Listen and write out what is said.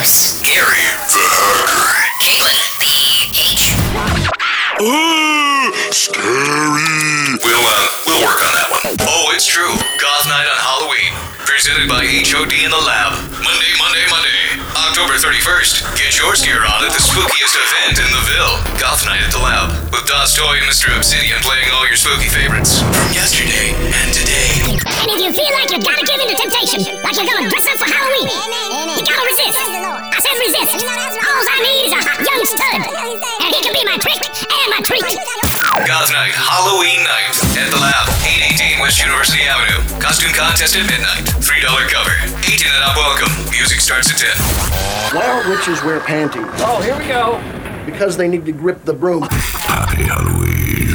Scary. K-H. Ooh, scary. We'll, uh, we'll work on that one. Oh, it's true. Goth Night on Halloween. Presented by HOD in the Lab. Monday, Monday, Monday. October 31st. Get your gear on at the spookiest event in the Ville. Goth Night at the Lab. With Das Toy and Mr. Obsidian playing all your spooky favorites. From yesterday and today. And if you feel like you've gotta give in to temptation, like you're gonna dress up for Halloween. I said. All I need is a hot young stud. And he can be my trick and my treat. Goth Night, Halloween night at the Lab, 818 West University Avenue. Costume contest at midnight. $3 cover. 18 and up welcome. Music starts at 10. Why don't witches wear panties? Oh, here we go. Because they need to grip the broom. Happy Halloween.